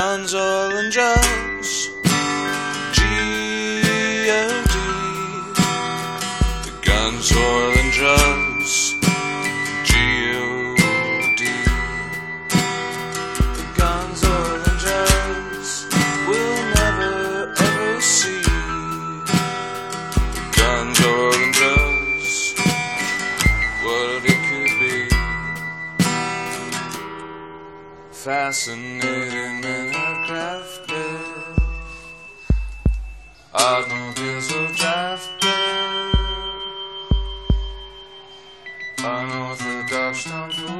John's all and Joe. Fascinating men have crafted automobiles so drafted unorthodox tomfoolery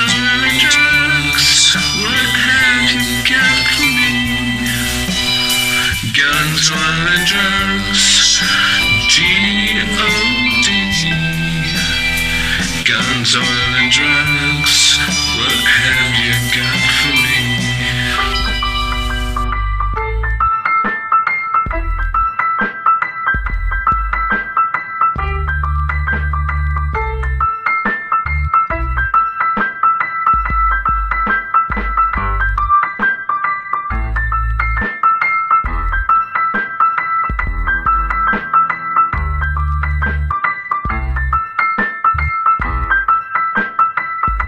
Guns on the drugs, What have you got for me? Guns, oil, and drugs. G-O-D. Guns on the drugs, what have you got for me?